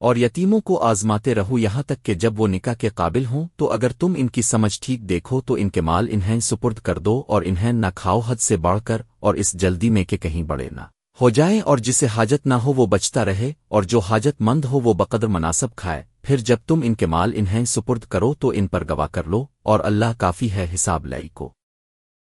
اور یتیموں کو آزماتے رہو یہاں تک کہ جب وہ نکاح کے قابل ہوں، تو اگر تم ان کی سمجھ ٹھیک دیکھو تو ان کے مال انہیں سپرد کر دو اور انہیں نہ کھاؤ حد سے بڑھ کر اور اس جلدی میں کہ کہیں بڑے نہ۔ ہو جائے اور جسے حاجت نہ ہو وہ بچتا رہے، اور جو حاجت مند ہو وہ بقدر مناسب کھائے۔ پھر جب تم ان کے مال انہیں سپرد کرو تو ان پر گواہ کر لو اور اللہ کافی ہے حساب لائی کو۔